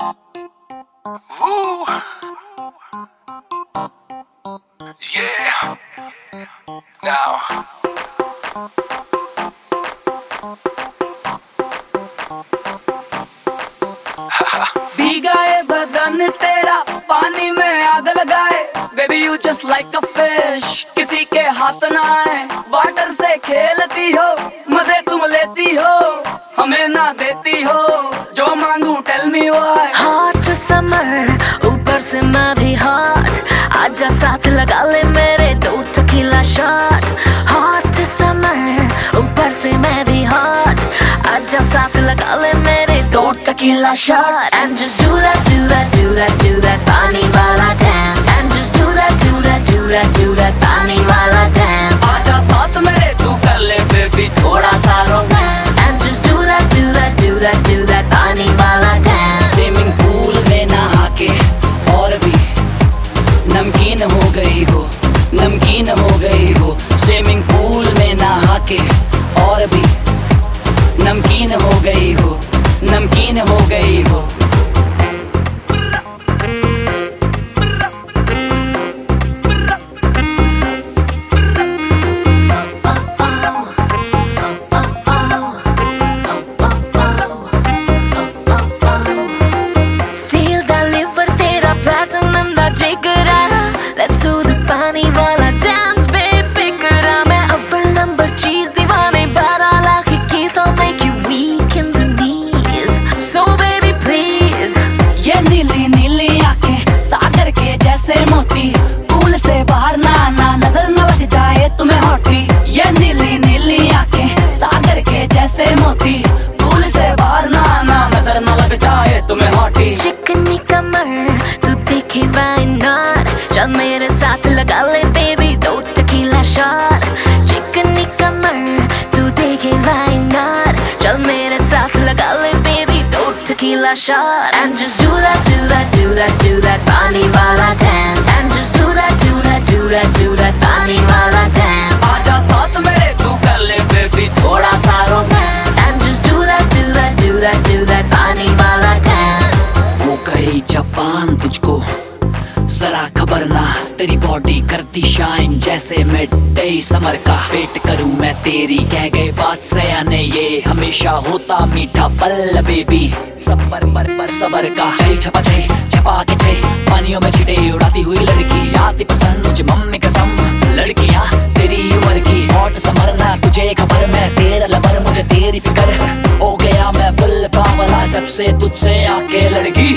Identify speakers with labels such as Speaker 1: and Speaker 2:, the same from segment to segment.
Speaker 1: Woo. Yeah. Now.
Speaker 2: भीगा ये बदन तेरा पानी में आग लगाए baby you just like a fish किसी के हाथ ना आए वाटर से खेलती हो मज़े तुम लेती हो हमें ना देती हो जो मांगू
Speaker 3: Hot summer ऊपर से मैं भी हॉट आजा साथ लगा ले मेरे दो टकीला शॉट हॉट समर ऊपर से मैं भी हॉट आजा साथ लगा ले मेरे दो tequila shot and just do that do that do that do that. पानी वाला
Speaker 2: जैसे मोती, फूल से बाहर ना आना नज़र न लग जाए तुम्हें होती ये नीली नीली आके सागर के जैसे मोती, फूल से बाहर ना आना नज़र न लग जाए तुम्हें होती
Speaker 3: चिकनी कमर, तू देखे बाय not चल मेरे साथ लगा ले बेबी दो tequila shot tequila shot. And just do that, do that, do that, do that Bunny while dance. And just do that, do that, do that, do that
Speaker 2: Bunny while तेरी body करती shine जैसे mid summer का। Wait करूँ मैं तेरी, कह गए बात सयाने ये। हमेशा होता मीठा फल बेबी सबर पर पर सबर का। छई छपा छई छपा के छई पानियों में छिटे, उड़ाती हुई लड़की। आती पसंद मुझे मम्मी कसम। लड़कियाँ, तेरी उम्र की। हॉट समर ना तुझे खबर, मैं तेरा लवर मुझे तेरी फ़िक्र। हो गया मैं फुल पावला जब से तुझसे आके लड़की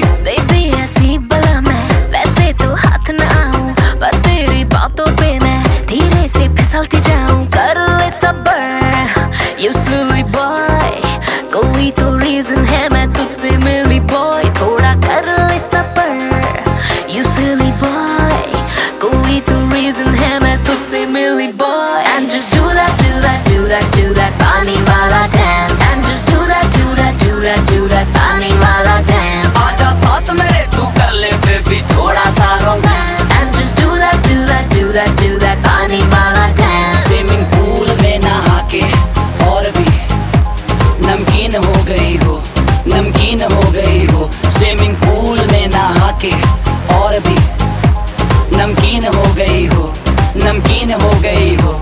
Speaker 2: हो गई हो।